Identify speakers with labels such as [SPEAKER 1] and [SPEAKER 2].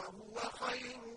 [SPEAKER 1] وَهُوَ خَيْرُ